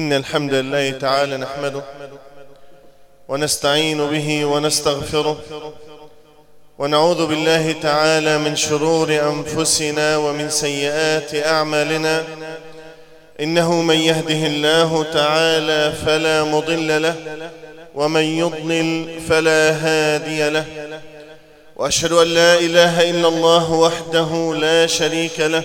إن الحمد لله تعالى نحمده ونستعين به ونستغفره ونعوذ بالله تعالى من شرور أنفسنا ومن سيئات أعمالنا إنه من يهده الله تعالى فلا مضل له ومن يضلل فلا هادي له وأشهد أن لا إله إلا الله وحده لا شريك له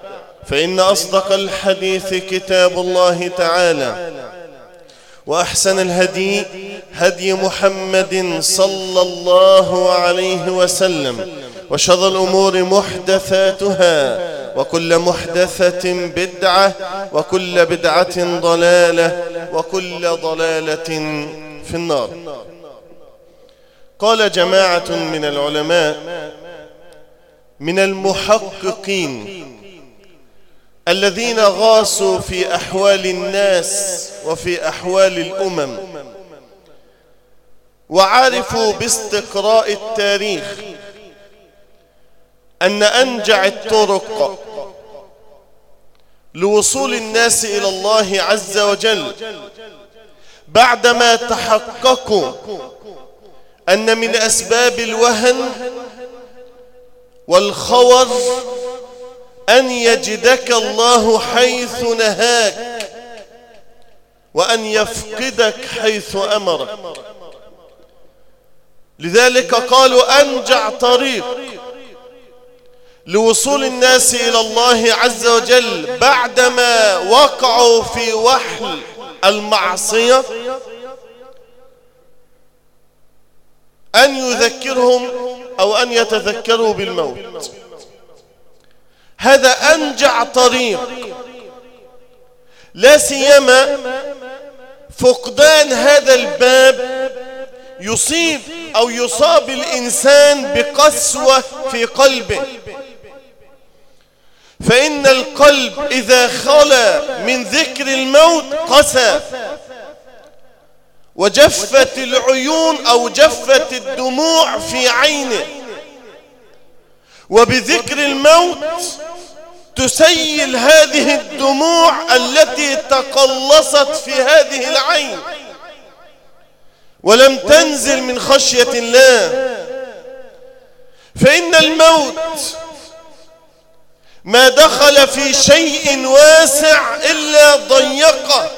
فإن أصدق الحديث كتاب الله تعالى وأحسن الهدي هدي محمد صلى الله عليه وسلم وشر الأمور محدثاتها وكل محدثة بدعة وكل بدعة ضلالة وكل ضلالة في النار. قال جماعة من العلماء من المحققين الذين غاصوا في أحوال الناس وفي أحوال الأمم وعرفوا باستقراء التاريخ أن أنجع الطرق لوصول الناس إلى الله عز وجل بعدما تحققوا أن من أسباب الوهن والخور أن يجدك الله حيث نهاك وأن يفقدك حيث أمرك. لذلك قالوا أنجع طريق لوصول الناس إلى الله عز وجل بعدما وقعوا في وحل المعصية. أن يذكرهم أو أن يتذكروا بالموت. هذا أنجع طريق. لا سيما فقدان هذا الباب يصيب أو يصاب الإنسان بقسوة في قلبه. فإن القلب إذا خلى من ذكر الموت قسى. وجفت العيون أو جفت الدموع في عينه. وبذكر الموت تسيل هذه الدموع التي تقلصت في هذه العين. ولم تنزل من خشية الله. فإن الموت ما دخل في شيء واسع إلا ضيقة.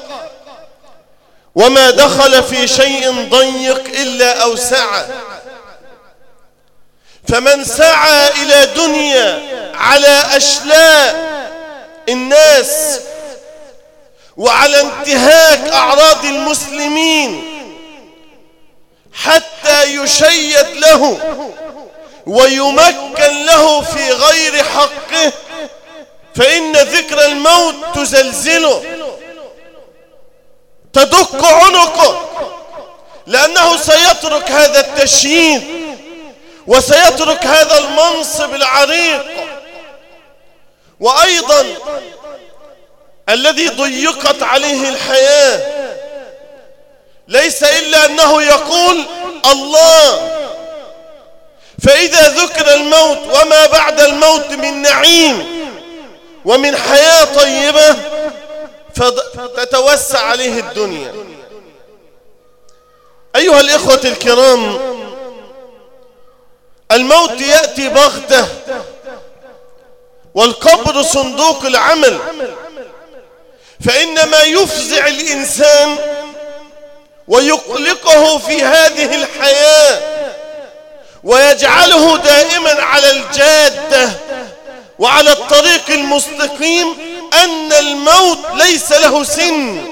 وما دخل في شيء ضيق إلا أوسعة. فمن سعى إلى دنيا على أشلاء الناس وعلى انتهاك أعراض المسلمين حتى يشيد له ويمكن له في غير حقه فإن ذكر الموت تزلزله تدق عنقه لأنه سيترك هذا التشييد. وسيترك هذا المنصب العريق وأيضا الذي ضيقت عليه الحياة. ليس إلا أنه يقول الله. فإذا ذكر الموت وما بعد الموت من نعيم ومن حياة طيبة فتتوسع عليه الدنيا. أيها الإخوة الكرام الموت يأتي بغتة. والقبر صندوق العمل. فإن ما يفزع الإنسان ويقلقه في هذه الحياة ويجعله دائما على الجادة وعلى الطريق المستقيم أن الموت ليس له سن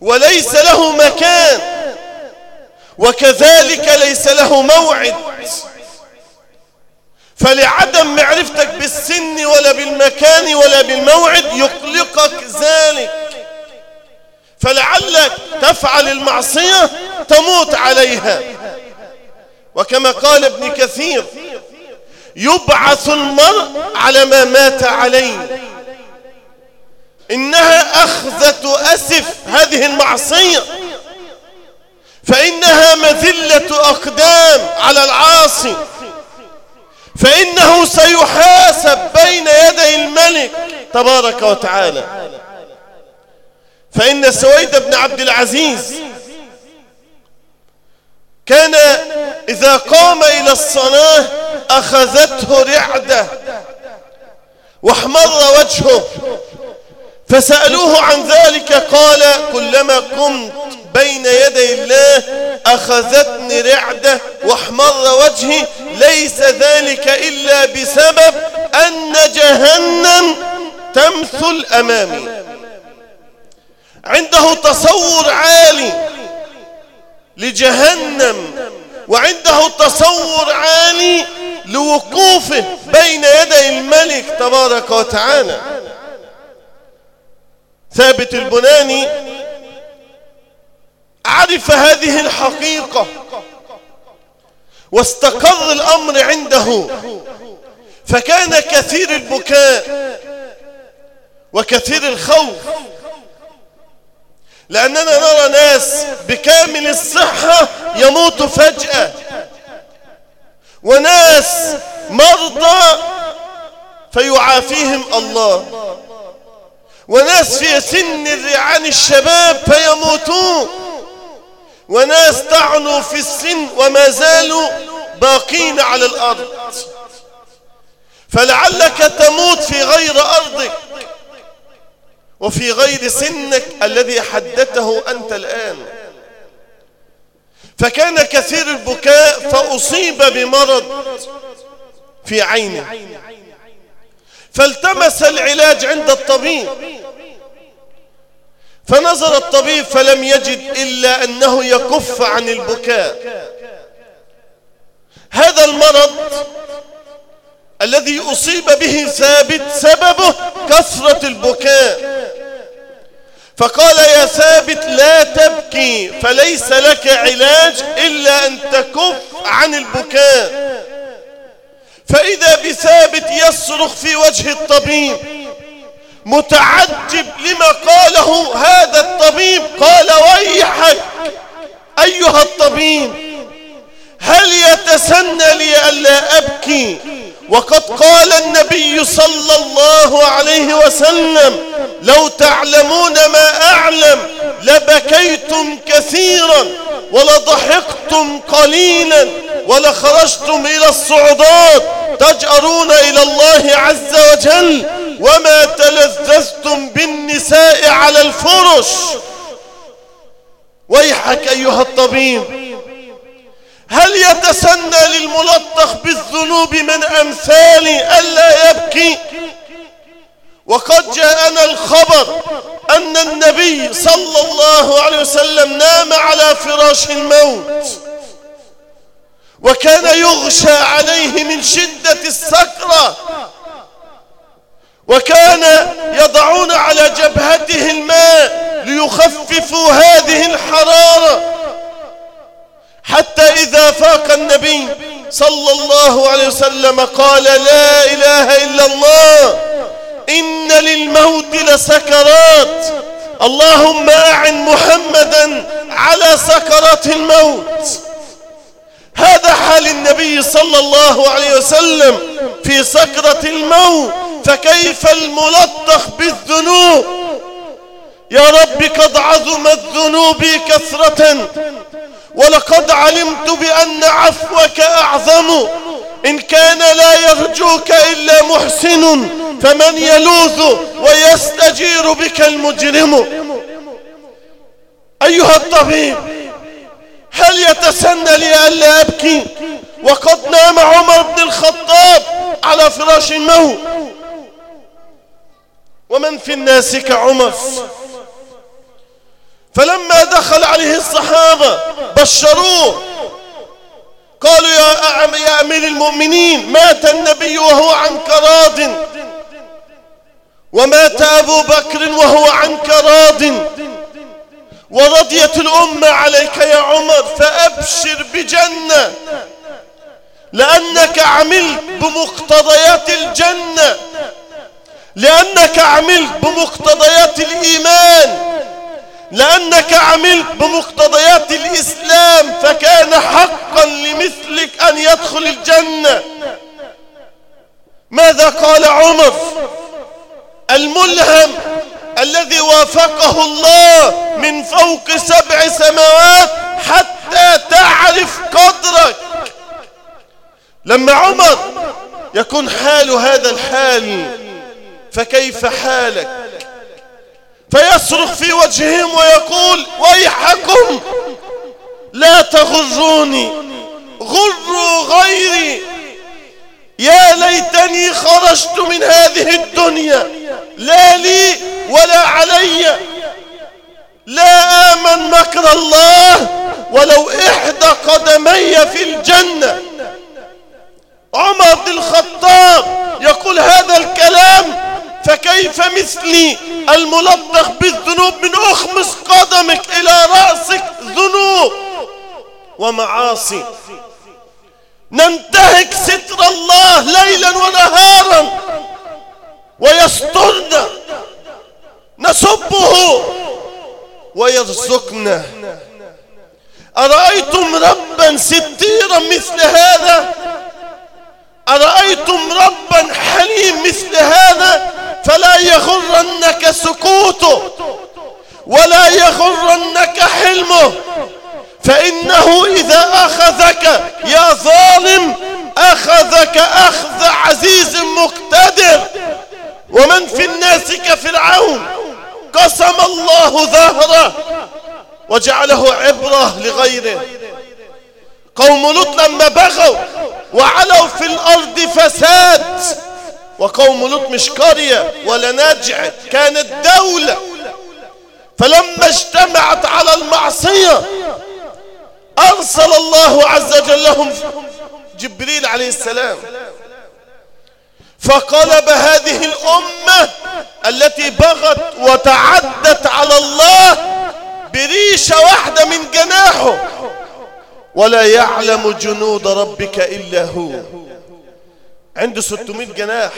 وليس له مكان. وكذلك ليس له موعد. فلعدم معرفتك بالسن ولا بالمكان ولا بالموعد يقلقك ذلك. فلعلك تفعل المعصية تموت عليها. وكما قال ابن كثير يبعث المرء على ما مات عليه. إنها أخذة أسف هذه المعصية. فإنها مذلة أقدام على العاصي. فإنه سيحاسب بين يدي الملك تبارك وتعالى. فإن سويد بن عبد العزيز كان إذا قام إلى الصلاة أخذته رعدة وأحمر وجهه. فسألوه عن ذلك قال كلما قمت بين يدي الله أخذتني رعدة واحمر وجهي ليس ذلك إلا بسبب أن جهنم تمثل أمامي. عنده تصور عالي لجهنم وعنده تصور عالي لوقوفه بين يدي الملك تبارك وتعالى. ثابت البناني عرف هذه الحقيقة واستقر الأمر عنده فكان كثير البكاء وكثير الخوف لأننا نرى ناس بكامل الصحة يموت فجأة وناس مرضى فيعافيهم الله. وناس في سن الرعان الشباب فيموتون. وناس طعنوا في السن وما زالوا باقين على الأرض. فلعلك تموت في غير أرضك وفي غير سنك الذي حددته أنت الآن. فكان كثير البكاء فأصيب بمرض في عينه. فالتمس العلاج عند الطبيب. فنظر الطبيب فلم يجد إلا أنه يكف عن البكاء. هذا المرض الذي أصيب به ثابت سببه كثرة البكاء. فقال يا ثابت لا تبكي فليس لك علاج إلا أن تكف عن البكاء. فإذا بثابت يصرخ في وجه الطبيب. متعجب لما قاله هذا الطبيب. قال ويحك أيها الطبيب هل يتسنى لي ألا أبكي؟ وقد قال النبي صلى الله عليه وسلم لو تعلمون ما أعلم لبكيتم كثيرا ولضحكتم قليلا ولخرجتم إلى الصعودات تجأرون إلى الله عز وجل وما تلذذتم بالنساء على الفرش. ويحك أيها الطبيب هل يتسنى للملطخ بالذنوب من أمثالي ألا يبكي؟ وقد جاءنا الخبر أن النبي صلى الله عليه وسلم نام على فراش الموت. وكان يغشى عليه من شدة السكرة. وكان يضعون على جبهته الماء ليخففوا هذه الحرارة. حتى إذا فاق النبي صلى الله عليه وسلم قال لا إله إلا الله إن للموت لسكرات. اللهم أعن محمدا على سكرات الموت. هذا حال النبي صلى الله عليه وسلم في سكرة الموت فكيف الملطخ بالذنوب؟ يا رب قد عظمت ذنوبي كثرة ولقد علمت بأن عفوك أعظم. إن كان لا يرجوك إلا محسن فمن يلوذ ويستجير بك المجرم؟ أيها الطبيب هل يتسنى لي ألا أبكي؟ وقد نام عمر بن الخطاب على فراش الموت ومن في الناس كعمر؟ فلما دخل عليه الصحابة بشروه. قالوا يا, يا أمير المؤمنين مات النبي وهو عنك راض ومات أبو بكر وهو عنك راض ورضيت الأمة عليك يا عمر فأبشر بجنة لأنك عملت بمقتضيات الجنة لأنك عملت بمقتضيات الإيمان لأنك عملت بمقتضيات الإسلام فكان حقا لمثلك أن يدخل الجنة. ماذا قال عمر؟ الملهم الذي وافقه الله من فوق سبع سماوات حتى تعرف قدرك. لما عمر يكون حال هذا الحال فكيف حالك؟ فيصرخ في وجههم ويقول ويحكم لا تغروني غروا غيري. يا ليتني خرجت من هذه الدنيا. لا لي ولا علي. لا آمن مكر الله ولو إحدى قدمي في الجنة. عمر بن الخطاب يقول هذا الكلام فكيف مثلي الملطخ بالذنوب من أخمس قدمك إلى رأسك ذنوب ومعاصي؟ ننتهك ستر الله ليلا ونهارا ويسترنا نسبه ويرزقنا. أرأيتم ربا ستيرا مثل هذا؟ أرأيتم ربا حليم مثل هذا؟ فلا يغرنك سكوته ولا يغرنك حلمه. فإنه إذا أخذك يا ظالم أخذك أخذ عزيز مقتدر. ومن في الناس كفرعون قسم الله ظهره وجعله عبرة لغيره. قوم لوط لما بغوا وعلوا في الأرض فساد. وقوم لوط مش قرية ولا نجعت كانت دولة. فلما اجتمعت على المعصية أرسل الله عز وجل لهم جبريل عليه السلام. فقلب هذه الأمة التي بغت وتعدت على الله بريشة واحدة من جناحه. ولا يعلم جنود ربك إلا هو. عنده 600 جناح.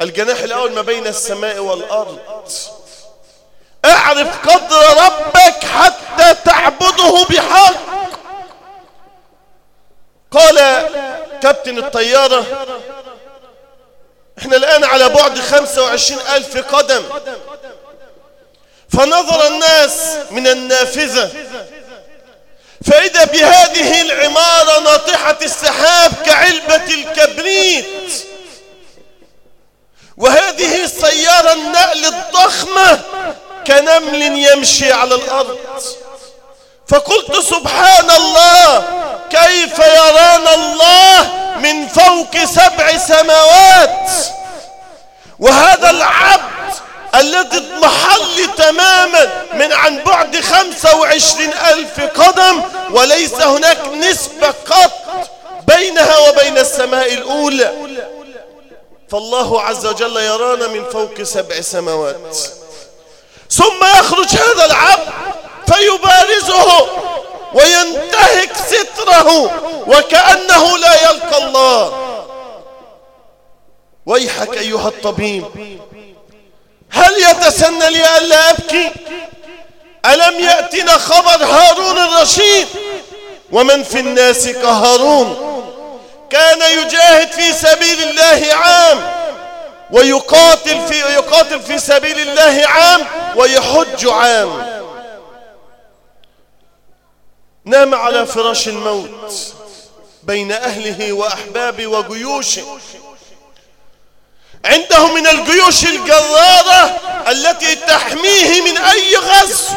الجناح الأول ما بين السماء والأرض. اعرف قدر ربك حتى تعبده بحق. قال كابتن الطيارة إحنا الآن على بعد 25 ألف قدم. فنظر الناس من النافذة. فإذا بهذه العمارة ناطحة السحاب كعلبة الكبريت. وهذه السيارة النقل الضخمة كنمل يمشي على الأرض. فقلت سبحان الله كيف يرانا الله من فوق سبع سماوات؟ وهذا العبد الذي اضمحل تماما من عن بعد خمسة وعشرين ألف قدم وليس هناك نسبة قط بينها وبين السماء الأولى. فالله عز وجل يرانا من فوق سبع سماوات. ثم يخرج هذا العبد فيبارزه وينتهك ستره وكأنه لا يلقى الله. ويحك أيها الطبيب هل يتسنى لي ألا أبكي؟ ألم يأتنا خبر هارون الرشيد؟ ومن في الناس كهارون؟ كان يجاهد في سبيل الله عام. ويقاتل في يقاتل في سبيل الله عام ويحج عام. نام على فراش الموت بين أهله وأحبابه وجيوشه. عنده من الجيوش الجرارة التي تحميه من أي غزو.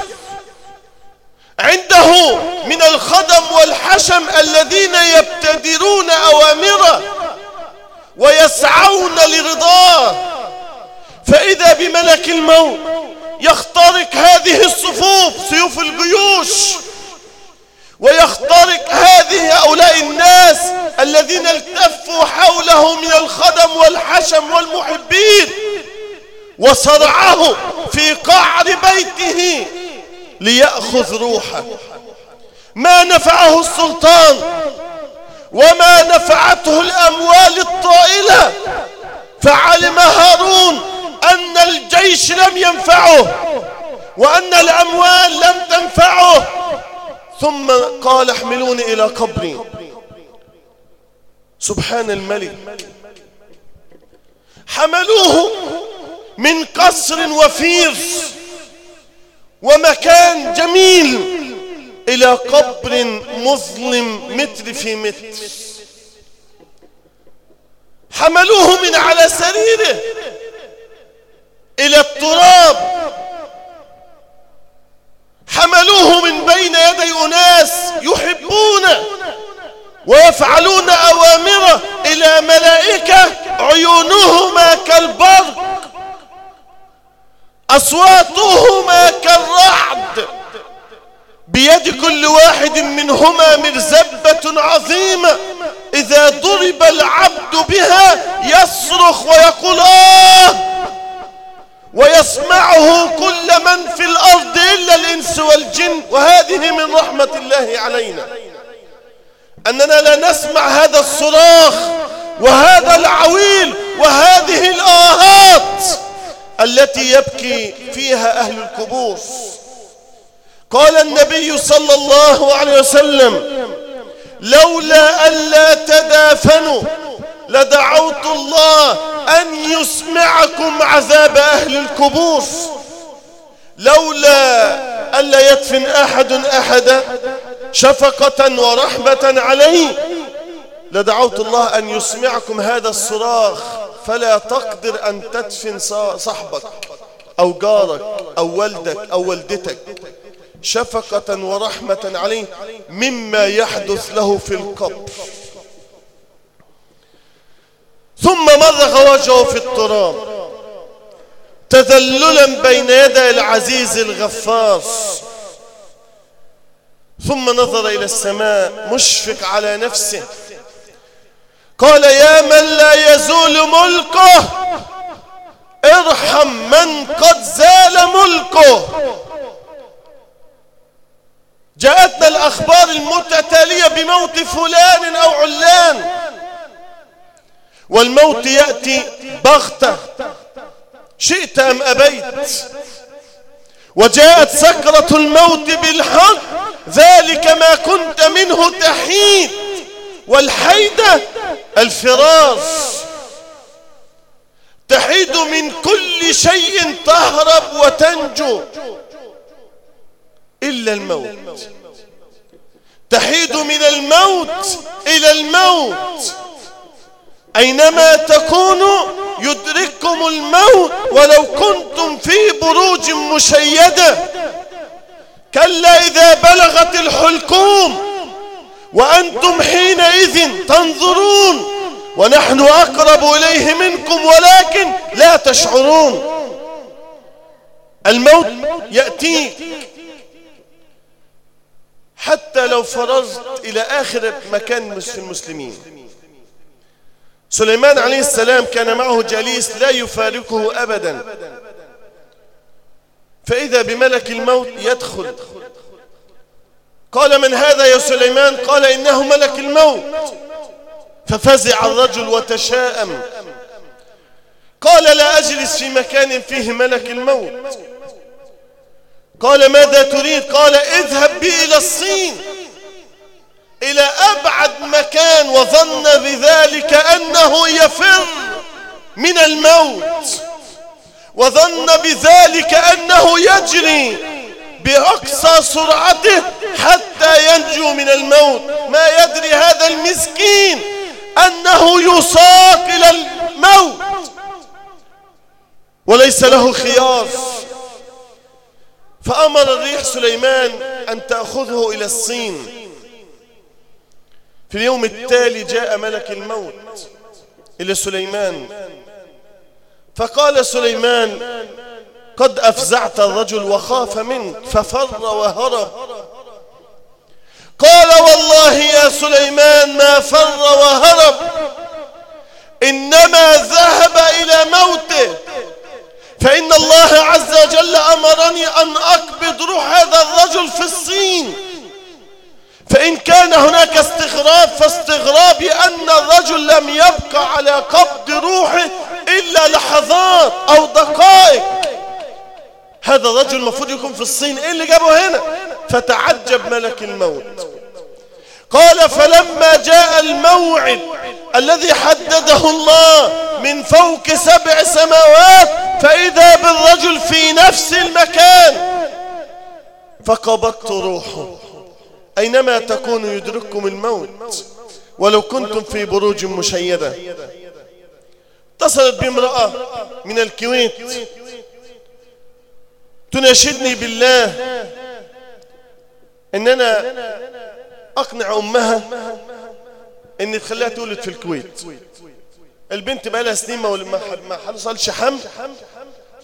عنده من الخدم والحشم الذين يبتدرون أوامره ويسعون لرضاه. فإذا بملك الموت يخترق هذه الصفوف سيوف الجيوش ويخترق هذه هؤلاء الناس الذين التفوا حوله من الخدم والحشم والمحبين وصرعه في قعر بيته ليأخذ روحه. ما نفعه السلطان؟ وما نفعته الأموال الطائلة. فعلم هارون أن الجيش لم ينفعه وأن الأموال لم تنفعه. ثم قال احملوني إلى قبري. سبحان الملك. حملوه من قصر وفير ومكان جميل. إلى قبر مظلم متر في متر. حملوه من على سريره. إلى التراب. حملوه من بين يدي أناس يحبونه ويفعلون أوامره إلى ملائكة عيونهما كالبرق أصواتهما كالرعد. بيد كل واحد منهما مرزبة عظيمة. إذا ضرب العبد بها يصرخ ويقول آه! ويسمعه كل من في الأرض إلا الإنس والجن. وهذه من رحمة الله علينا. أننا لا نسمع هذا الصراخ وهذا العويل وهذه الآهات التي يبكي فيها أهل القبور. قال النبي صلى الله عليه وسلم لولا ألا تدافنوا لدعوت الله أن يسمعكم عذاب أهل القبور لولا ألا يدفن أحد أحدا شفقة ورحمة عليه لدعوت الله أن يسمعكم هذا الصراخ فلا تقدر أن تدفن صاحبك أو جارك أو والدك أو والدتك. شفقة ورحمة عليه مما يحدث له في القبر. ثم مرغ وجهه في التراب تذللا بين يدي العزيز الغفار. ثم نظر إلى السماء مشفق على نفسه. قال يا من لا يزول ملكه ارحم من قد زال ملكه. جاءتنا الأخبار المتتالية بموت فلان أو علان. والموت يأتي بغتة. شئت أم أبيت؟ وجاءت سكرة الموت بالحق. ذلك ما كنت منه تحيد. والحيدة الفراش تحيد من كل شيء تهرب وتنجو. إلا الموت. تحيد من الموت إلى الموت. أينما تكونوا يدرككم الموت ولو كنتم في بروج مشيدة. كلا إذا بلغت الحلكوم وأنتم حينئذ تنظرون ونحن أقرب إليه منكم ولكن لا تشعرون. الموت يأتيك حتى لو فرزت إلى آخر مكان في المسلمين. سليمان عليه السلام كان معه جليس لا يفارقه أبدا. فإذا بملك الموت يدخل. قال من هذا يا سليمان؟ قال إنه ملك الموت. ففزع الرجل وتشاءم. قال لا أجلس في مكان فيه ملك الموت. قال ماذا تريد؟ قال اذهب بي إلى الصين. إلى أبعد مكان وظن بذلك أنه يفر من الموت. وظن بذلك أنه يجري بأقصى سرعته حتى ينجو من الموت. ما يدري هذا المسكين أنه يساق إلى الموت وليس له خيار. فأمر الريح سليمان أن تأخذه إلى الصين. في اليوم التالي جاء ملك الموت إلى سليمان. فقال سليمان قد أفزعت الرجل وخاف منك ففر وهرب. قال والله يا سليمان ما فر وهرب إنما ذهب إلى موته. فإن الله عز وجل أمرني أن أقبض روح هذا الرجل في الصين. فإن كان هناك استغراب فاستغراب أن الرجل لم يبقى على قبض روحه إلا لحظات أو دقائق. هذا الرجل المفروض يكون في الصين. إيه اللي جابه هنا؟ فتعجب ملك الموت. قال فلما جاء الموعد الذي حدده الله من فوق سبع سماوات فإذا بالرجل في نفس المكان فقبضت روحه. أينما تكونوا يدرككم الموت ولو كنتم في بروج مشيدة. اتصلت بامرأة من الكويت. تناشدني بالله ان أنا أقنع أمها ان تخليها تولد في الكويت. البنت بقى لها سنين ما حصلش حمل.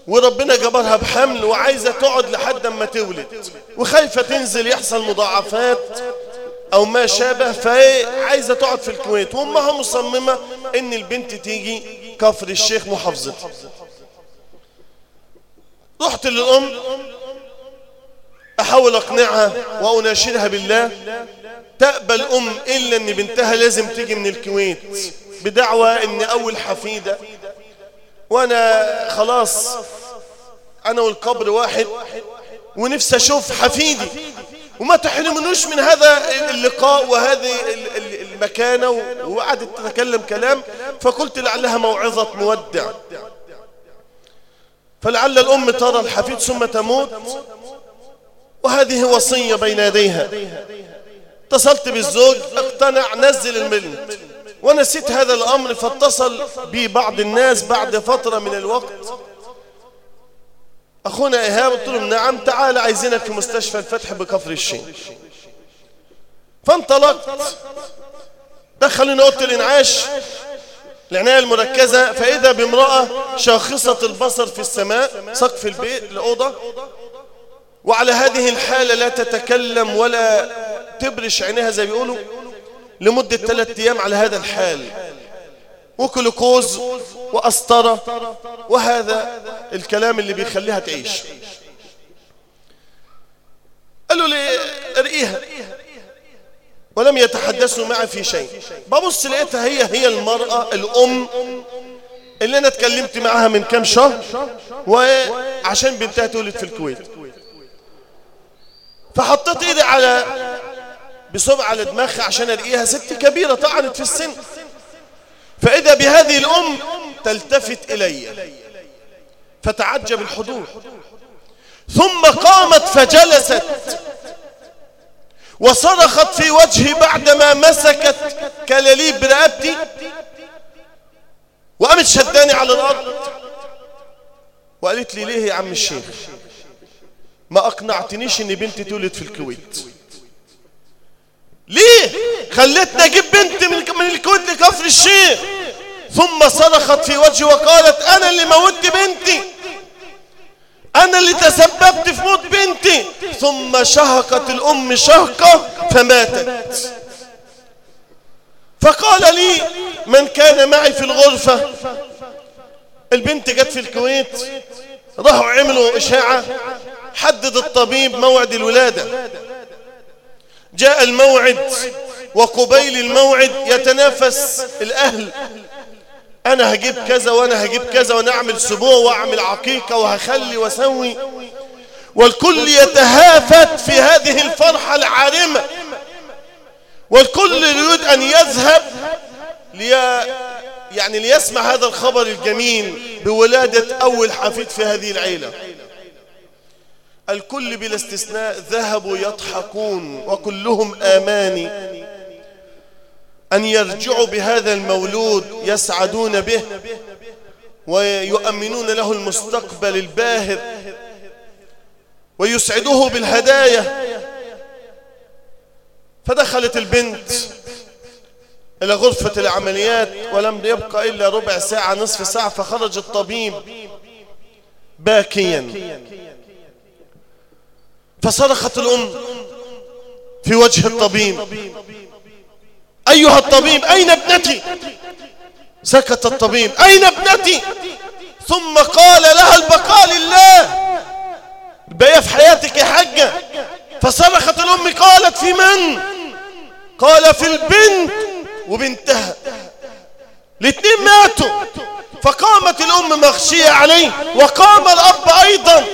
وربنا جبرها بحمل وعايزة تقعد لحد ما تولد. وخايفة تنزل يحصل مضاعفات أو ما شابه فهي عايزة تقعد في الكويت. وأمها مصممة إن البنت تيجي كفر الشيخ محافظتها. رحت للأم أحاول أقنعها وأناشدها بالله. تقبل أم إلا إن بنتها لازم تيجي من الكويت بدعوى إن أول حفيدة وأنا خلاص أنا والقبر واحد ونفسي أشوف حفيدي. وما تحرمنوش من هذا اللقاء وهذه المكانة وقعدت تتكلم كلام فقلت لعلها موعظة مودع. فلعل الأم ترى الحفيد ثم تموت. وهذه وصية بين يديها. اتصلت بالزوج اقتنع نزل الملم. ونسيت هذا الأمر فاتصل بي بعض الناس بعد فترة من الوقت. أخونا إيهاب قلت لهم نعم تعال عايزينك في مستشفى الفتح بكفر الشين. فانطلقت. دخلوني أوضة الإنعاش العناية المركزة. فإذا بامرأة شاخصة البصر في السماء سقف البيت الأوضة. وعلى هذه الحالة لا تتكلم ولا تبرش عينيها زي بيقولوا. لمدة ثلاثة أيام على هذا الحال. وكلوكوز وأسطرة وهذا الكلام اللي بيخليها تعيش. قالوا لي أرقيها. ولم يتحدثوا معي في شيء. ببص لقيتها هي هي المرأة الأم اللي أنا اتكلمت معها من كام شهر وعشان بنتها تولد في الكويت. فحطيت إيدي على بصبع على دماغها عشان ارقيها ست كبيرة طعنت في السن. فإذا بهذه الأم تلتفت إلي. فتعجب الحضور. ثم قامت فجلست. وصرخت في وجهي بعدما مسكت كلاليب برقبتي وقامت شداني على الأرض. وقالت لي ليه يا عم الشيخ؟ ما أقنعتنيش إن بنتي تولد في الكويت. ليه؟ خلتني أجيب بنتي من الكويت لكفر الشيخ. ثم صرخت في وجهي وقالت أنا اللي موت بنتي. أنا اللي تسببت في موت بنتي. ثم شهقت الأم شهقة فماتت. فقال لي من كان معي في الغرفة. البنت جت في الكويت راحوا عملوا إشاعة حدد الطبيب موعد الولادة. جاء الموعد وقبيل الموعد يتنافس الأهل. أنا هجيب كذا وأنا هجيب كذا وأنا أعمل سبوع وأعمل عقيقة وهخلي وأسوي. والكل يتهافت في هذه الفرحة العارمة. والكل يريد أن يذهب لي يعني ليسمع هذا الخبر الجميل بولادة أول حفيد في هذه العيلة. الكل بلا استثناء ذهبوا يضحكون وكلهم آماني أن يرجعوا بهذا المولود يسعدون به ويؤمنون له المستقبل الباهر ويسعدوه بالهدايا. فدخلت البنت إلى غرفة العمليات ولم يبقى إلا ربع ساعة نصف ساعة فخرج الطبيب باكيا. فصرخت الأم في وجه الطبيب. أيها الطبيب أين ابنتي؟ سكت الطبيب أين ابنتي؟ ثم قال لها البقاء لله. البقية في حياتك يا حجة فصرخت الأم قالت في من؟ قال في البنت وبنتها. الاثنين ماتوا. فقامت الأم مغشية عليه وقام الأب أيضا.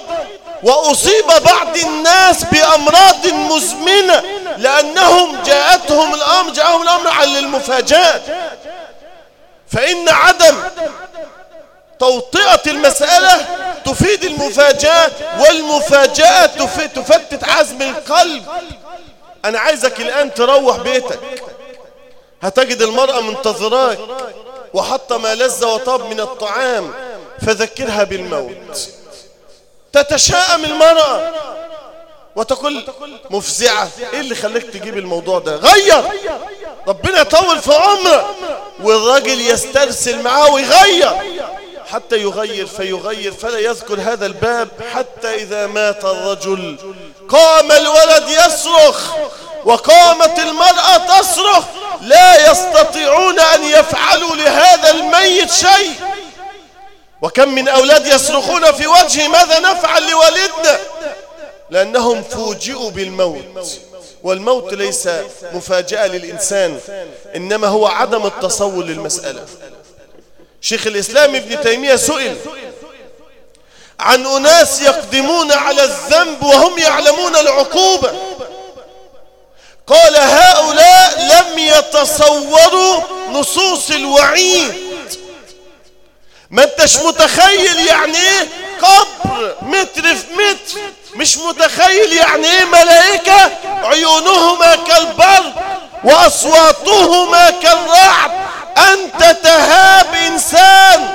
وأصيب بعض الناس بأمراض مزمنة لأنهم جاءتهم الأمر جاءهم الأمر على المفاجآت. فإن عدم توطئة المسألة تفيد المفاجأة والمفاجأة تفتت عزم القلب. أنا عايزك الآن تروح بيتك. هتجد المرأة منتظراك وحط ما لذ وطاب من الطعام فذكرها بالموت. تتشائم المرأة وتقول مفزعة إيه اللي خليك تجيب الموضوع ده؟ غير! ربنا يطول في عمره والراجل يسترسل معاه ويغير! حتى يغير فيغير فلا يذكر هذا الباب حتى إذا مات الرجل. قام الولد يصرخ وقامت المرأة تصرخ لا يستطيعون أن يفعلوا لهذا الميت شيء. وكم من أولاد يصرخون في وجهه ماذا نفعل لوالدنا لأنهم فوجئوا بالموت. والموت ليس مفاجأة للإنسان إنما هو عدم التصور للمسألة. شيخ الإسلام ابن تيمية سئل عن أناس يقدمون على الذنب وهم يعلمون العقوبة. قال هؤلاء لم يتصوروا نصوص الوعيد. ما انتش متخيل يعني إيه قبر متر في متر. مش متخيل يعني إيه ملائكة عيونهما كالبرق وأصواتهما كالرعد. أنت تهاب إنسان.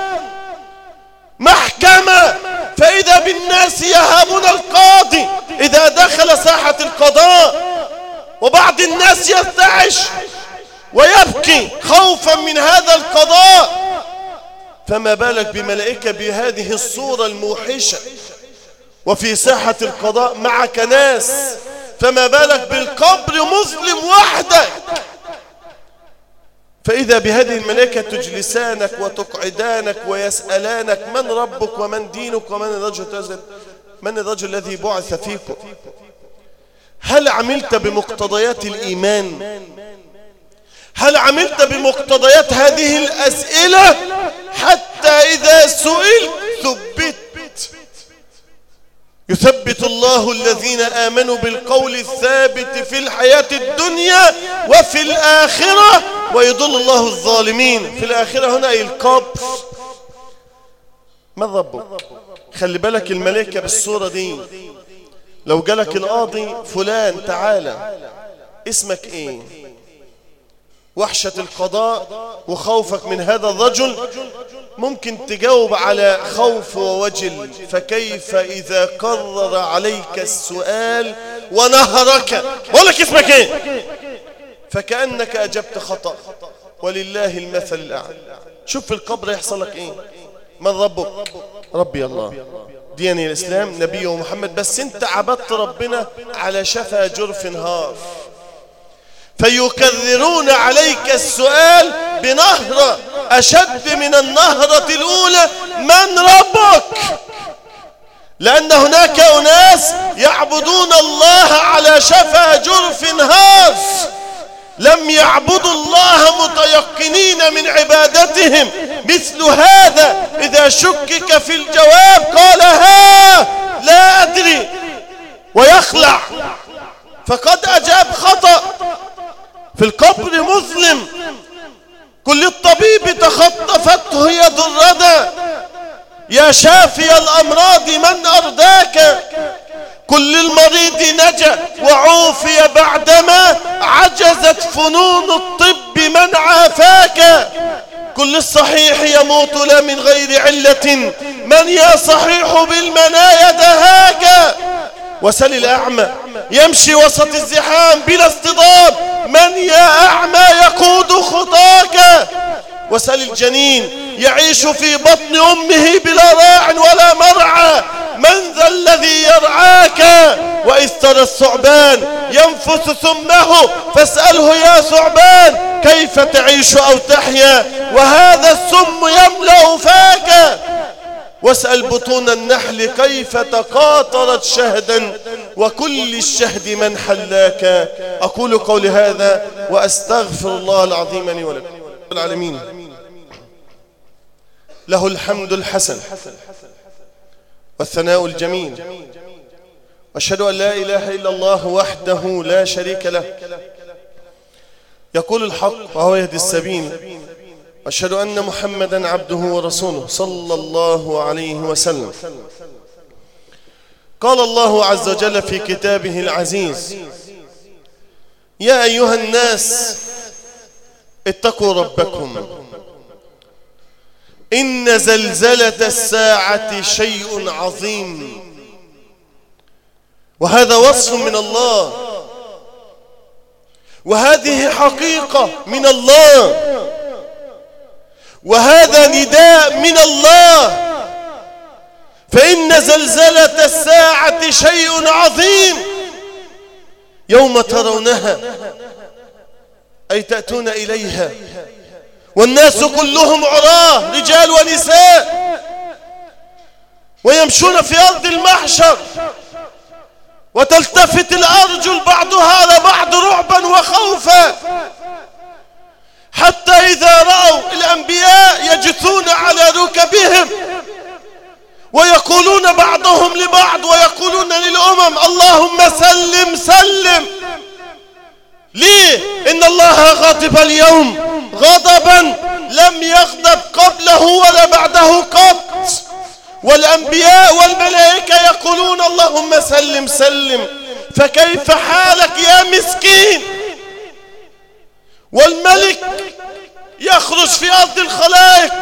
محكمة. فإذا بالناس يهابون القاضي. إذا دخل ساحة القضاء. وبعض الناس يرتعش. ويبكي خوفا من هذا القضاء. فما بالك بملائكة بهذه الصورة الموحشة؟ وفي ساحة القضاء معك ناس فما بالك بالقبر مسلم وحدك؟ فإذا بهذه الملائكة تجلسانك وتقعدانك ويسألانك من ربك ومن دينك ومن الرجل من الرجل الذي بعث فيكم؟ هل عملت بمقتضيات الإيمان؟ هل عملت بمقتضيات هذه الأسئلة؟ حتى إذا سئلت ثبت. يثبت الله الذين آمنوا بالقول الثابت في الحياة الدنيا وفي الآخرة ويضل الله الظالمين. في الآخرة هنا القبر من ربك خلي بالك الملائكة بالصورة دي. لو جالك القاضي فلان تعالى اسمك إيه؟ وحشة القضاء وخوفك من هذا الرجل ممكن تجاوب على خوف ووجل. فكيف إذا قرر عليك السؤال ونهرك؟ بقول لك اسمك إيه؟ فكأنك أجبت خطأ. ولله المثل الأعلى. شوف في القبر يحصل لك إيه؟ من ربك؟ ربي الله. دين الإسلام نبيه محمد بس أنت عبدت ربنا على شفا جرف هار فيكررون عليك السؤال بنهرة أشد من النهرة الأولى من ربك؟ لأن هناك أناس يعبدون الله على شفا جرف هاس لم يعبدوا الله متيقنين من عبادتهم. مثل هذا إذا شكك في الجواب قال ها لا أدري ويخلع. فقد أجاب خطأ. في القبر مسلم. كل الطبيب تخطفته يد الردى. يا شافي الأمراض من أرداك؟ كل المريض نجا وعوفي بعدما عجزت فنون الطب من عافاك. كل الصحيح يموت لا من غير علة. من يا صحيح بالمنايا دهاك؟ وسل الأعمى. يمشي وسط الزحام بلا اصطدام. من يا أعمى يقود خطاك؟ وسل الجنين. يعيش في بطن أمه بلا راع ولا مرعى. من ذا الذي يرعاك؟ وإذ ترى الثعبان ينفث ثمه فاسأله يا ثعبان كيف تعيش أو تحيا؟ وهذا السم يملأ فاك. واسأل بطون النحل كيف تقاطرت شهدا وكل الشهد من حلاك. أقول قولي هذا وأستغفر الله العظيم لي ولكم. العالمين. له الحمد الحسن والثناء الجميل. واشهد أن لا إله إلا الله وحده لا شريك له. يقول الحق وهو يهدي السبيل. واشهد أن محمدا عبده ورسوله صلى الله عليه وسلم. قال الله عز وجل في كتابه العزيز يا أيها الناس اتقوا ربكم. إن زلزلة الساعة شيء عظيم. وهذا وصف من الله. وهذه حقيقة من الله. وهذا نداء من الله. فإن زلزلة الساعة شيء عظيم يوم ترونها أي تأتون إليها. والناس كلهم عراة رجال ونساء ويمشون في أرض المحشر. وتلتفت الأرجل بعضها على بعض رعبا وخوفا. حتى إذا رأوا الأنبياء يجثون على ركبهم ويقولون بعضهم لبعض ويقولون للأمم اللهم سلم سلم. ليه؟ إن الله غضب اليوم غضبا. لم يغضب قبله ولا بعده قط. والأنبياء والملائكة يقولون اللهم سلم سلم. فكيف حالك يا مسكين؟ والملك يخرج في أرض الخلائق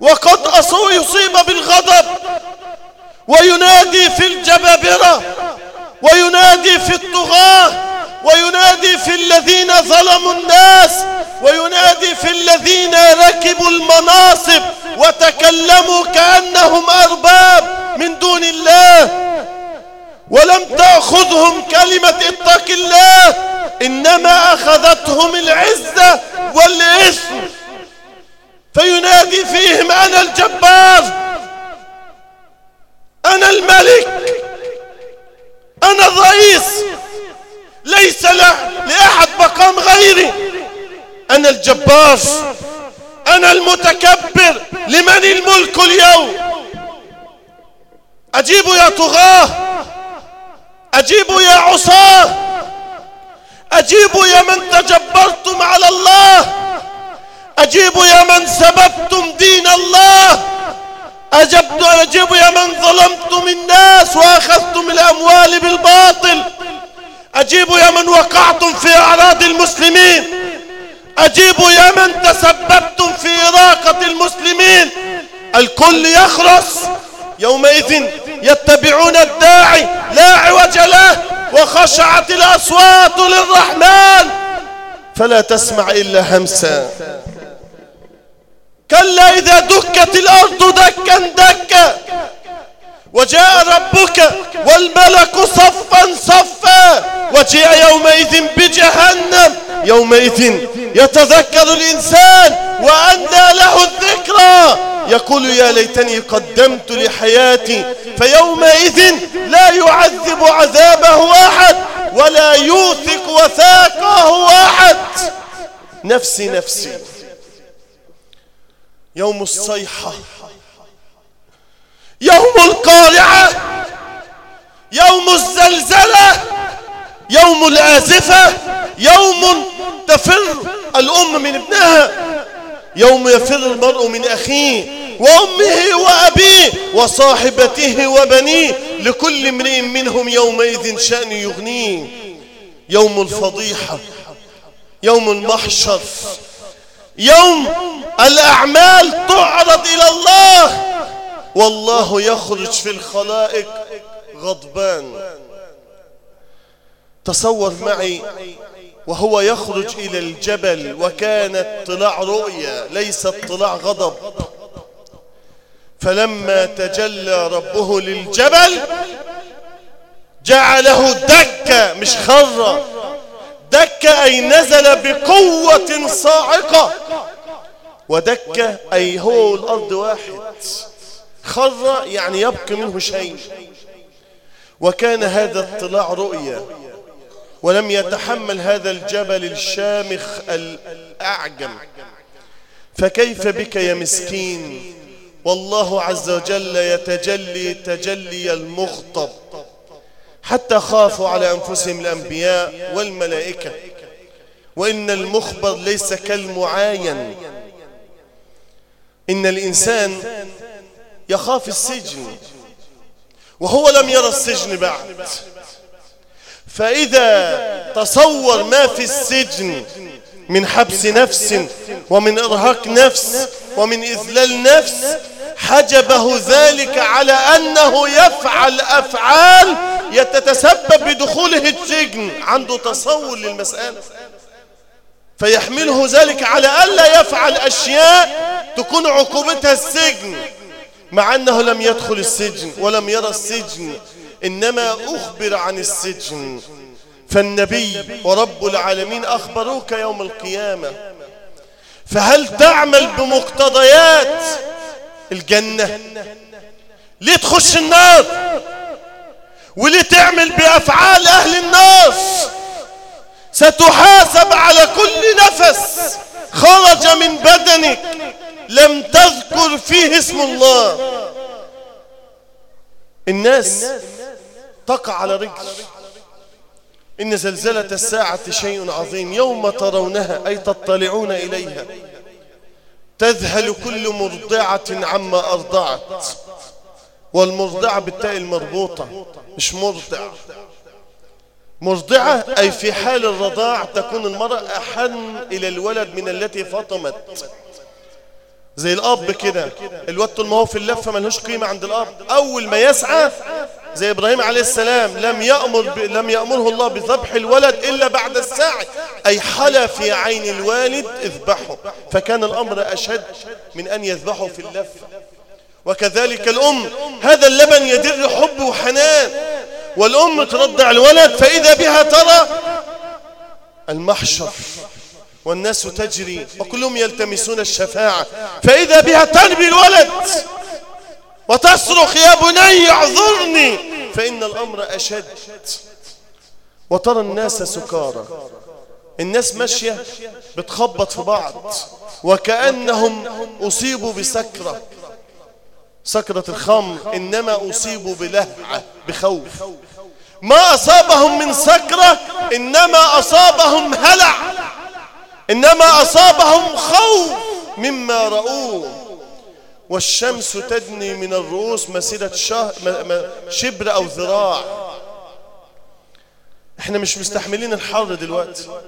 وقد يصيب بالغضب وينادي في الجبابرة وينادي في الطغاة وينادي في الذين ظلموا الناس وينادي في الذين ركبوا المناصب وتكلموا كأنهم أرباب من دون الله. ولم تأخذهم كلمة اتق الله إنما أخذتهم العزة والإثم. فينادي فيهم أنا الجبار أنا الملك أنا الرئيس ليس لأحد مقام غيري. أنا الجبار أنا المتكبر لمن الملك اليوم؟ أجيبوا يا طغاة. أجيبوا يا عصاه. أجيبوا يا من تجبرتم على الله. أجيبوا يا من سببتم دين الله. أجبت أجيبوا يا من ظلمتم الناس وأخذتم الأموال بالباطل. أجيبوا يا من وقعتم في أعراض المسلمين. أجيبوا يا من تسببتم في إراقة المسلمين. الكل يخرس يومئذ يتبعون الداعي لا عوج له وخشعت الأصوات للرحمن. فلا تسمع إلا همسا. كلا إذا دكت الأرض دكا دكا. وجاء ربك والملك صفا صفا. وجاء يومئذ بجهنم. يومئذ يتذكر الإنسان وأنى له الذكرى. يقول يا ليتني قدمت لحياتي فيومئذ لا يعذب عذابه أحد ولا يوثق وثاقه أحد. نفسي نفسي. يوم الصيحة. يوم القارعة. يوم الزلزلة. يوم الآزفة. يوم تفر الأم من ابنها. يوم يفر المرء من أخيه وأمه وأبيه وصاحبته وبنيه لكل امرئ منهم يومئذ شأن يغنيه. يوم الفضيحة يوم المحشر يوم الأعمال تعرض إلى الله. والله يخرج في الخلائق غضبان. تصور معي وهو يخرج إلى الجبل وكانت طلاع رؤيا ليست طلاع غضب. فلما تجلى ربه للجبل جعله دكة مش خرة دكة أي نزل بقوة صاعقة. ودكة أي هو الأرض واحد. خر يعني يبقى منه شيء. وكان هذا اطلاع رؤيا. ولم يتحمل هذا الجبل الشامخ الأعجم. فكيف بك يا مسكين؟ والله عز وجل يتجلي تجلي المغضب. حتى خافوا على أنفسهم الأنبياء والملائكة. وإن المخبر ليس كالمعاين. إن الإنسان يخاف السجن. وهو لم يرى السجن بعد. فإذا تصور ما في السجن من حبس نفس ومن إرهاق نفس ومن إذلال نفس حجبه ذلك على أنه يفعل أفعال يتتسبب بدخوله السجن عنده تصور للمسألة. فيحمله ذلك على ألا يفعل أشياء تكون عقوبتها السجن مع أنه لم يدخل السجن ولم يرى السجن. إنما أخبر عن السجن. فالنبي ورب العالمين أخبروك يوم القيامة. فهل تعمل بمقتضيات الجنة ليه تخش النار وليه تعمل بأفعال أهل النار ستحاسب على كل نفس خرج من بدنك لم تذكر فيه اسم الله. الناس تقع على رجل إن زلزلة الساعة شيء عظيم يوم ترونها أي تطلعون إليها. تذهل كل مرضعة عما أرضعت. والمرضعة بالتاء المربوطة مش مرضع. مرضعة أي في حال الرضاع تكون المرأة أحن إلى الولد من التي فطمت. زي الأب كده الواد طول ما هو في اللفة ملهوش قيمة عند الأب. أول ما يسعى زي إبراهيم عليه السلام لم يأمر ب... لم يأمره الله بذبح الولد إلا بعد الساعة. أي حلى في عين الوالد اذبحه. فكان الأمر أشد من أن يذبحه في اللفة وكذلك الأم هذا اللبن يدر حب وحنان. والأم ترضع الولد فإذا بها ترى المحشر والناس تجري وكلهم يلتمسون الشفاعة. فإذا بها تنبي الولد وتصرخ يا بني اعذرني. فإن الأمر أشد. وترى الناس سكارى. الناس ماشية بتخبط في بعض. وكأنهم أصيبوا بسكرة. سكرة الخمر. إنما أصيبوا بلهعة بخوف. ما أصابهم من سكرة إنما أصابهم هلع. إنما أصابهم خوف مما رأوه. والشمس تدني من الرؤوس مسيرة شهر شبر أو ذراع. إحنا مش مستحملين الحر دلوقتي.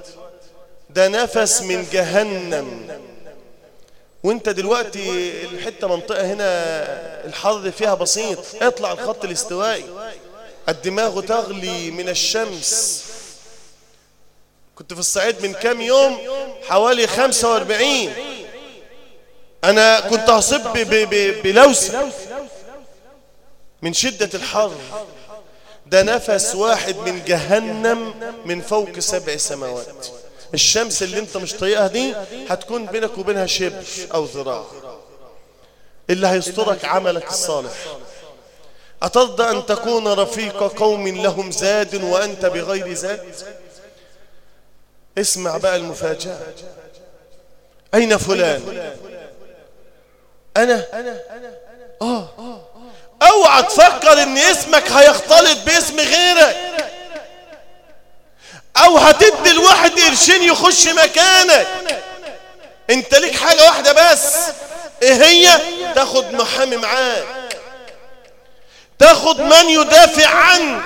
ده نفس من جهنم. وأنت دلوقتي الحتة منطقة هنا الحر فيها بسيط. اطلع الخط الاستوائي. الدماغ تغلي من الشمس. كنت في الصعيد من كام يوم؟ حوالي 45 أنا كنت هصب بلوسة من شدة الحر. ده نفس واحد من جهنم من فوق سبع سماوات. الشمس اللي انت مش طايقها دي هتكون بينك وبينها شبر أو ذراع. اللي هيسترك عملك الصالح. أترضى أن تكون رفيق قوم لهم زاد وأنت بغير زاد؟ اسمع بقى المفاجأة. أين فلان؟ أنا. آه. أوعى تفكر إن اسمك هيختلط باسم غيرك. أو هتدي الواحد قرشين يخش مكانك. أنت ليك حاجة واحدة بس. إيه هي؟ تاخد محامي معاك. تاخد من يدافع عنك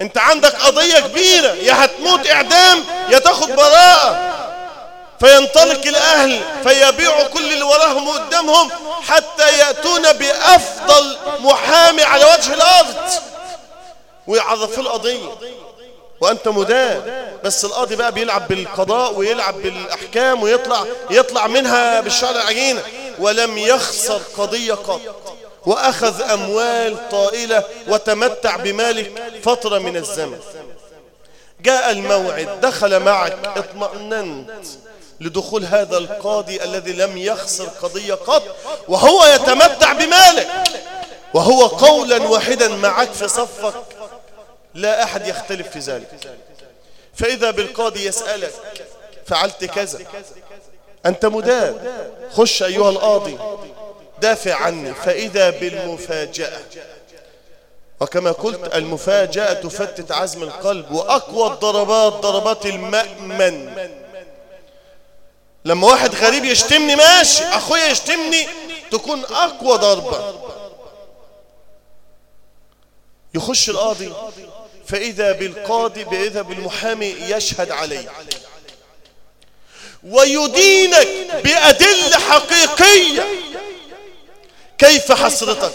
أنت عندك قضية كبيرة. يا هتموت إعدام يا تاخد براءة. فينطلق الأهل فيبيعوا كل اللي وراهم قدامهم حتى يأتون بأفضل محامي على وجه الأرض. ويعرفوا القضية. وأنت مدان بس القاضي بقى بيلعب بالقضاء ويلعب بالأحكام ويطلع يطلع منها بالشعر العجينة ولم يخسر قضية قط. وأخذ أموال طائلة وتمتع بمالك فترة من الزمن. جاء الموعد. دخل معك. اطمأننت. لدخول هذا القاضي الذي لم يخسر قضية قط وهو يتمتع بمالك. وهو قولا واحدا معك في صفك. لا أحد يختلف في ذلك. فإذا بالقاضي يسألك فعلت كذا. أنت مدان خش أيها القاضي. دافع عني. فإذا بالمفاجأة. وكما قلت المفاجأة تفتت عزم القلب وأقوى الضربات ضربات المأمن. لما واحد غريب يشتمني ماشي. أخويا يشتمني تكون أقوى ضربة. يخش القاضي فإذا بالقاضي بإذا بالمحامي يشهد عليه ويدينك بأدلة حقيقية. كيف حسرتك؟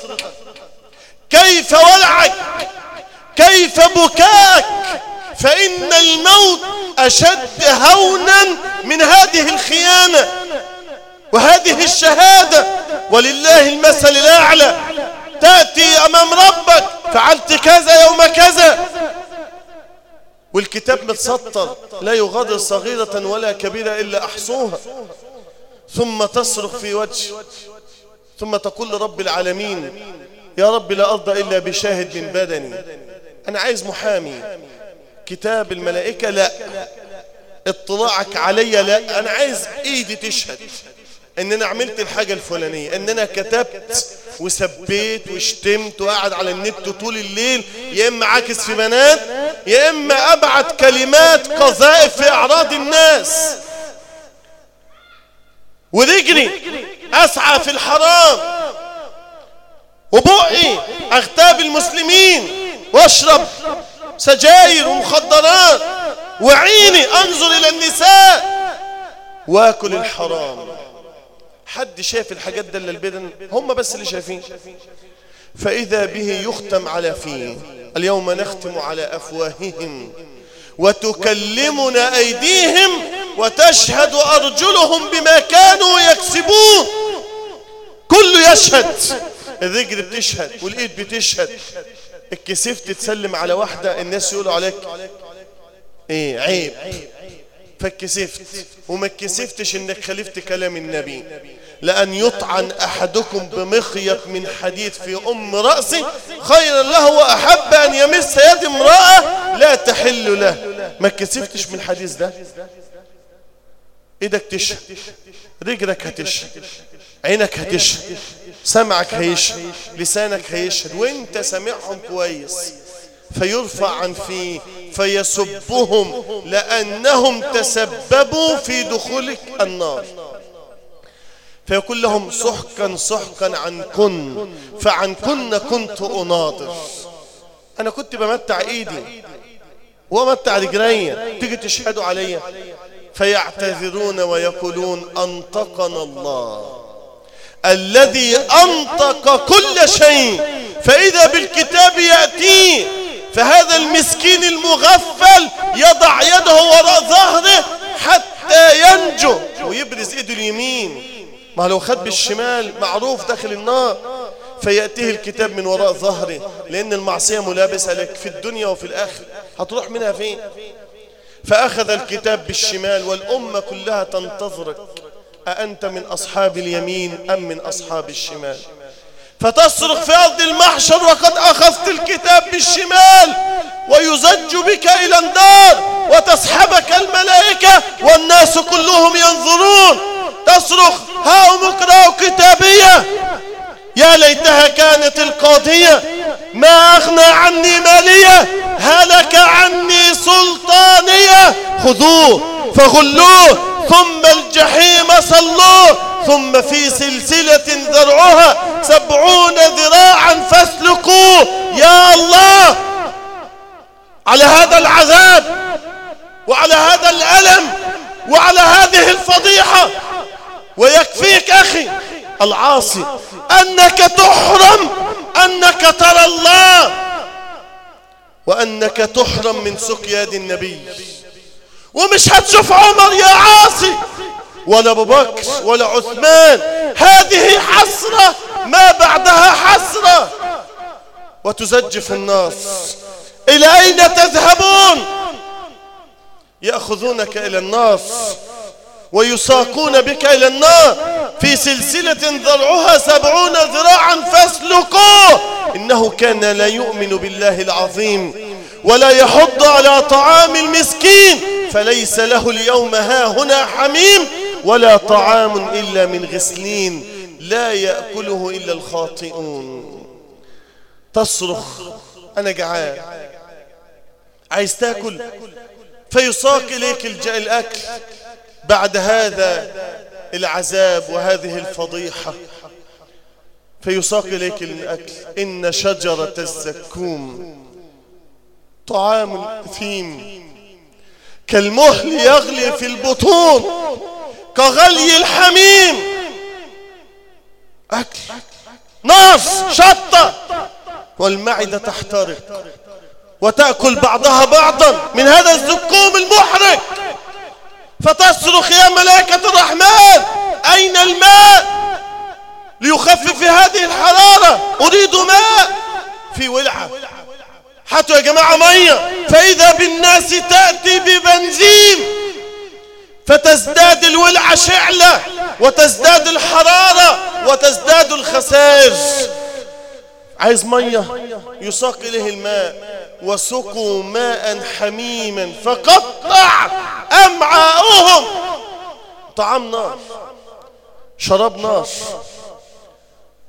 كيف ولعك؟ كيف بكاك؟ فإن الموت أشد هونا من هذه الخيانة وهذه الشهادة. ولله المثل الأعلى. تأتي أمام ربك فعلت كذا يوم كذا. والكتاب متسطر لا يغادر صغيرة ولا كبيرة إلا أحصوها. ثم تصرخ في وجه ثم تقول لرب العالمين يا رب لا أرضى إلا بشاهد من بدني. أنا عايز محامي. كتاب الملائكة لا اطلاعك علي لا أنا عايز إيدي تشهد ان أنا عملت الحاجة الفلانية ان أنا كتبت وسبيت وشتمت وقعد على النت طول الليل يا إما عاكس في بنات يا إما أبعت كلمات قذائف في أعراض الناس. ورجلي أسعى في الحرام. وبقي أغتاب المسلمين واشرب سجاير ومخدرات وعيني أنظر إلى النساء. وآكل الحرام. حد شاف الحاجات ده إلا البدن؟ هم بس اللي شايفين. فإذا به يختم على فيه. اليوم نختم على أفواههم. وتكلمنا أيديهم. وتشهد أرجلهم بما كانوا يكسبون. كله يشهد. الرجل بتشهد والإيد بتشهد. الكسفت تسلم على واحدة الناس يقولوا عليك إيه عيب. فكسفت وما كسفتش إنك خلفت كلام النبي. لأن يطعن أحدكم بمخيط من حديد في أم رأسه خيرا له وأحب أن يمس يد امرأة لا تحل له. ما كسفتش من الحديث ده؟ إيدك تشهد رجلك هتشهد عينك هتشهد سمعك هيشهد لسانك هيشهد وانت سامعهم كويس. فيرفع عن فيه فيسبهم لأنهم تسببوا في دخولك النار. فيقول لهم سحقا سحقا عنكن. فعنكن كنت أناظر أنا كنت بمتع إيدي ومتع رجلي. تيجي تشهدوا عليا. فيعتذرون ويقولون أنطقنا الله. الذي أنطق كل شيء فإذا بالكتاب يأتيه فهذا المسكين المغفل يضع يده وراء ظهره حتى ينجو ويبرز إيده اليمين. ما لو خد بالشمال معروف داخل النار فيأتيه الكتاب من وراء ظهره لأن المعصية ملابسة لك في الدنيا وفي الآخر هتروح منها فين؟ فأخذ الكتاب بالشمال والأمة كلها تنتظرك. أأنت من أصحاب اليمين أم من أصحاب الشمال؟ فتصرخ في أرض المحشر وقد أخذت الكتاب بالشمال ويزج بك إلى النار وتصحبك الملائكة والناس كلهم ينظرون. تصرخ هاهم اقرأوا كتابية يا ليتها كانت القاضية ما أغنى عني مالية هلك عني سلطانية خذوه فغلوه. ثم الجحيم صلوه ثم في سلسلة ذرعها سبعون ذراعا فاسلكوه. يا الله! على هذا العذاب وعلى هذا الألم وعلى هذه الفضيحة ويكفيك أخي العاصي أنك تحرم أنك ترى الله وأنك تحرم من سك يد النبي. ومش هتشوف عمر يا عاصي ولا أبو بكر ولا عثمان. هذه حسرة ما بعدها حسرة. وتزجف الناس. إلى أين تذهبون؟ يأخذونك إلى النار ويساقون بك إلى النار. في سلسلة ذرعها سبعون ذراعا فاسلكوه. إنه كان لا يؤمن بالله العظيم ولا يحض على طعام المسكين. فليس له اليوم ها هنا حميم ولا طعام إلا من غسلين لا يأكله إلا الخاطئون. تصرخ أنا جعان. عايز تاكل؟ فيساق إليك الأكل. بعد هذا العذاب وهذه الفضيحة فيساق إليك الأكل. إن شجرة الزكوم طعام الأثيم. كالمهل يغلي في البطون كغلي الحميم. أكل ناس شطة. والمعدة تحترق وتأكل بعضها بعضا من هذا الزكوم المحرق. فتصرخ يا ملائكة الرحمن أين الماء ليخفف هذه الحرارة؟ أريد ماء في ولعة. حتى يا جماعة مية. فإذا بالناس تأتي ببنزين فتزداد الولعة شعلة وتزداد الحرارة وتزداد الخسائر. عايز مية؟ يساق إليه الماء وسقوا ماء حميما فقطع أمعاؤهم. طعام نار شراب نار.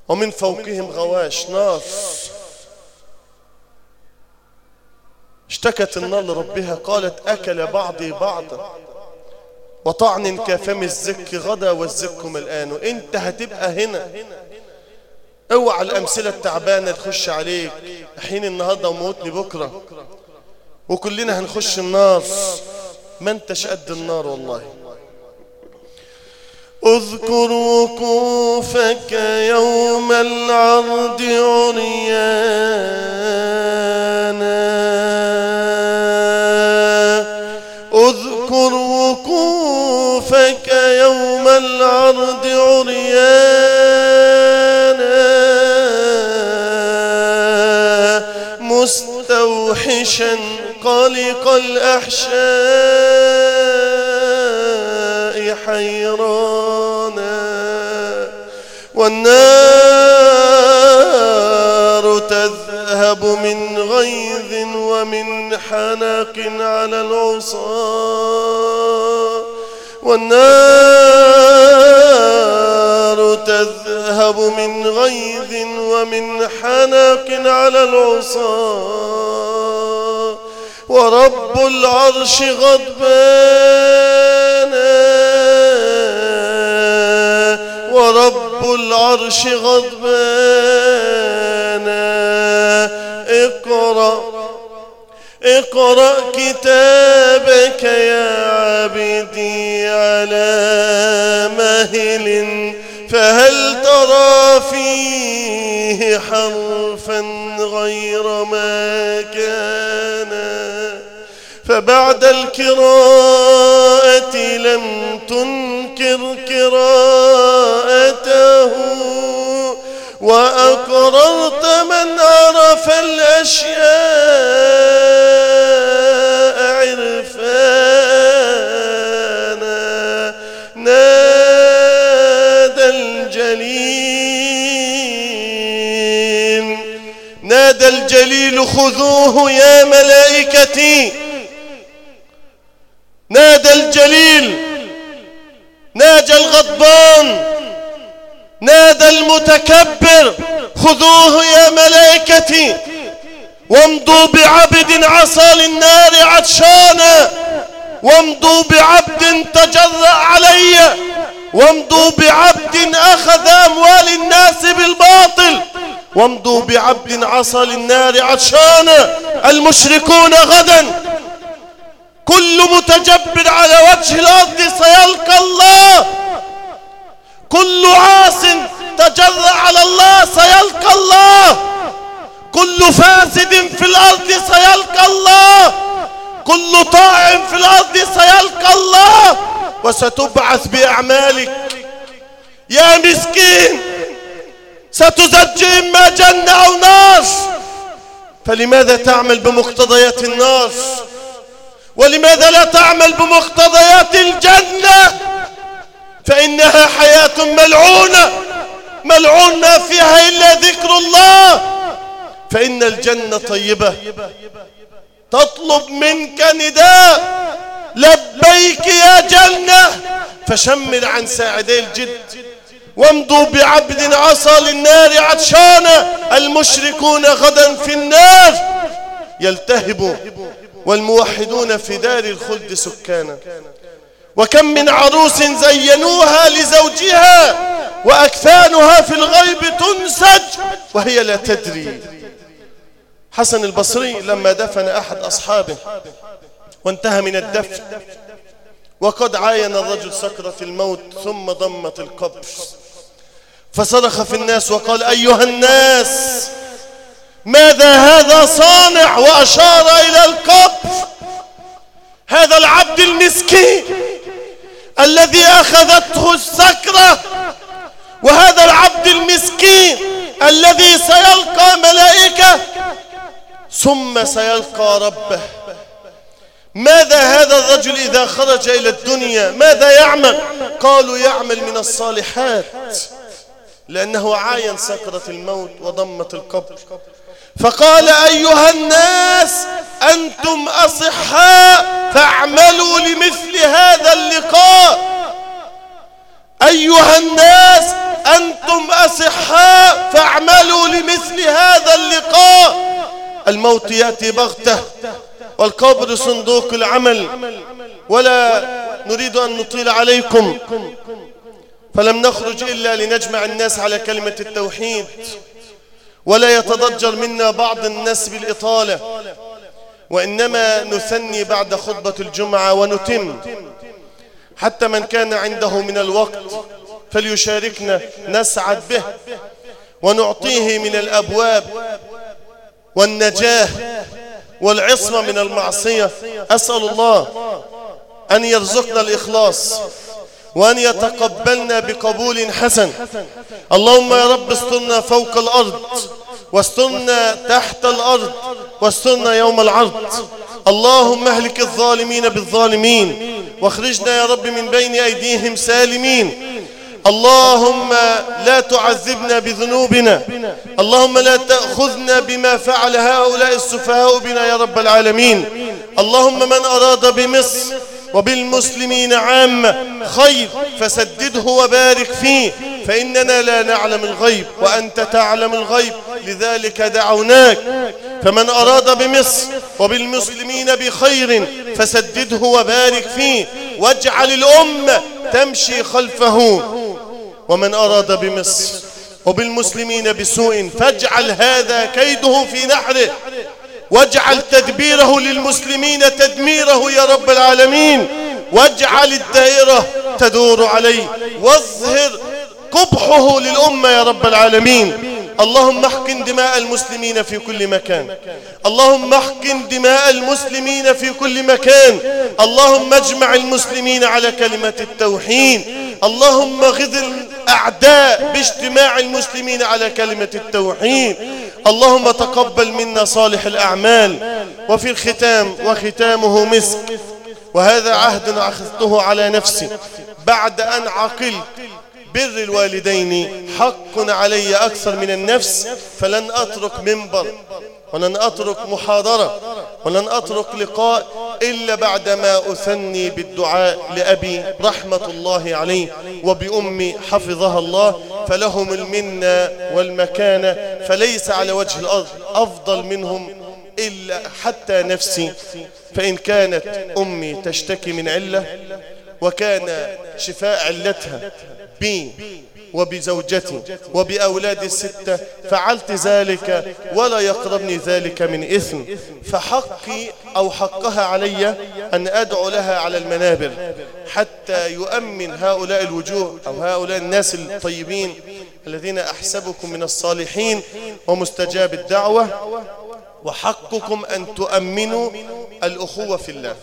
ومن فوقهم غواش نار. اشتكت النار لربها قالت أكل بعضي بعضا. وطعن كفم الزك غدا والزك الآن. وانت هتبقى هنا. اوعى الأمثلة التعبانة تخش عليك. حين النهاردة وموتني بكرة. وكلنا هنخش النار. ما انتش قد النار والله. اذكر وقوفك يوم العرض عريانا. الأحشاء حيرانا والنار تذهب من غيظ ومن حنق على العصا والنار تذهب من غيظ ومن حنق على العصا ورب العرش غضبان ورب العرش غضبان اقرأ اقرأ كتابك يا عبدي على مهل فهل ترى فيه حرفا غير ما كان؟ فبعد القراءة لم تنكر قراءته وأقررت من عرف الأشياء عرفانا. نادى الجليل نادى الجليل خذوه يا ملائكتي. نادى الجليل ناجى الغضبان نادى المتكبر خذوه يا ملائكتي وامضوا بعبد عصى للنار عطشانا وامضوا بعبد تجرأ علي وامضوا بعبد أخذ أموال الناس بالباطل وامضوا بعبد عصى للنار عطشانا المشركون غدا. كل متجبر على وجه الأرض سيلقى الله. كل عاص تجرأ على الله سيلقى الله. كل فاسد في الأرض سيلقى الله. كل طاعن في الأرض سيلقى الله. وستبعث بأعمالك. يا مسكين ستزج إما جنة أو نار. فلماذا تعمل بمقتضيات النار؟ ولماذا لا تعمل بمقتضيات الجنة؟ فإنها حياة ملعونة ملعون ما فيها إلا ذكر الله. فإن الجنة طيبة تطلب منك نداء. لبيك يا جنة فشمل عن ساعدي الجد. وامضوا بعبد عصى للنار عطشانا المشركون غدا في النار. يلتهب والموحدون في دار الخلد سكانا. وكم من عروس زينوها لزوجها وأكفانها في الغيب تنسج وهي لا تدري. حسن البصري لما دفن أحد أصحابه وانتهى من الدفن وقد عاين الرجل سكرة الموت ثم ضمت القبر. فصرخ في الناس وقال أيها الناس ماذا هذا صانع وأشار إلى القبر هذا العبد المسكين الذي أخذته السكرة وهذا العبد المسكين الذي سيلقى ملائكة ثم سيلقى ربه. ماذا هذا الرجل إذا خرج إلى الدنيا؟ ماذا يعمل؟ قالوا يعمل من الصالحات لأنه عاين سكرة الموت وضمت القبر فقال أيها الناس أنتم أصحاء فاعملوا لمثل هذا اللقاء. أيها الناس أنتم أصحاء فاعملوا لمثل هذا اللقاء. الموت يأتي بغتة والقبر صندوق العمل. ولا نريد أن نطيل عليكم. فلم نخرج إلا لنجمع الناس على كلمة التوحيد. ولا يتضجر منا بعض الناس بالإطالة وإنما نثني بعد خطبة الجمعة ونتم. حتى من كان عنده من الوقت فليشاركنا نسعد به ونعطيه من الأبواب والنجاة والعصمة من المعصية. أسأل الله أن يرزقنا الإخلاص. وأن يتقبلنا بقبول حسن. اللهم يا رب استرنا فوق الأرض واسترنا تحت الأرض واسترنا يوم العرض. اللهم اهلك الظالمين بالظالمين واخرجنا يا رب من بين أيديهم سالمين. اللهم لا تعذبنا بذنوبنا اللهم لا تأخذنا بما فعل هؤلاء السفهاء بنا يا رب العالمين. اللهم من أراد بمصر وبالمسلمين عامة خير فسدده وبارك فيه فإننا لا نعلم الغيب وأنت تعلم الغيب لذلك دعوناك. فمن أراد بمصر وبالمسلمين بخير فسدده وبارك فيه واجعل الأمة تمشي خلفه. ومن أراد بمصر وبالمسلمين بسوء فاجعل هذا كيده في نحره. واجعل تدبيره للمسلمين تدميره يا رب العالمين. واجعل الدائرة تدور عليه. واظهر قبحه للأمة يا رب العالمين. اللهم احقن دماء المسلمين في كل مكان. اللهم احقن دماء المسلمين في كل مكان. اللهم اجمع المسلمين على كلمة التوحيد. اللهم غذ الأعداء باجتماع المسلمين على كلمة التوحيد. اللهم تقبل منا صالح الأعمال. وفي الختام وختامه مسك. وهذا عهد أخذته على نفسي. بعد أن عقلت بر الوالدين حق علي أكثر من النفس فلن أترك منبر ولن أترك محاضرة ولن أترك لقاء إلا بعدما أثني بالدعاء لأبي رحمة الله عليه وبأمي حفظها الله فلهم المنة والمكانة فليس على وجه الأرض أفضل منهم إلا حتى نفسي فإن كانت أمي تشتكي من علة وكان شفاء علتها بي وبزوجتي وبأولادي الستة فعلت ذلك ولا يقربني ذلك من إثم. فحقي أو حقها علي أن أدعو لها على المنابر حتى يؤمن هؤلاء الوجوه أو هؤلاء الناس الطيبين الذين أحسبكم من الصالحين ومستجاب الدعوة. وحقكم أن تؤمنوا الأخوة في الله.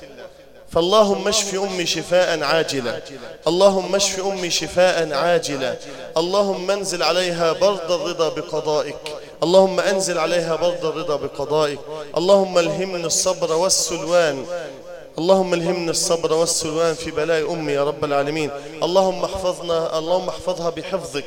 فاللهم اشف أمي شفاء عاجلا. اللهم اشف أمي شفاء عاجلا. اللهم انزل عليها برد الرضا بقضائك. اللهم انزل عليها برد الرضا بقضائك. اللهم الهمني الصبر والسلوان. اللهم الهمنا الصبر والسلوان في بلاء أمي يا رب العالمين. اللهم احفظنا اللهم احفظها بحفظك.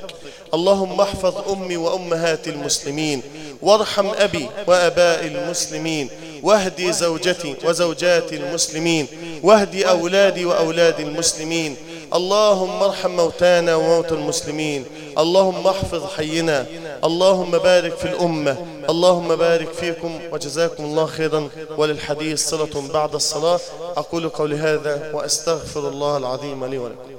اللهم احفظ أمي وأمهات المسلمين. وارحم أبي وأباء المسلمين. واهدي زوجتي وزوجات المسلمين. واهدي أولادي وأولاد المسلمين. اللهم ارحم موتانا وموتى المسلمين. اللهم احفظ حينا. اللهم بارك في الأمة. اللهم بارك فيكم وجزاكم الله خيرا. وللحديث صلة بعد الصلاة. أقول قولي هذا وأستغفر الله العظيم لي ولكم.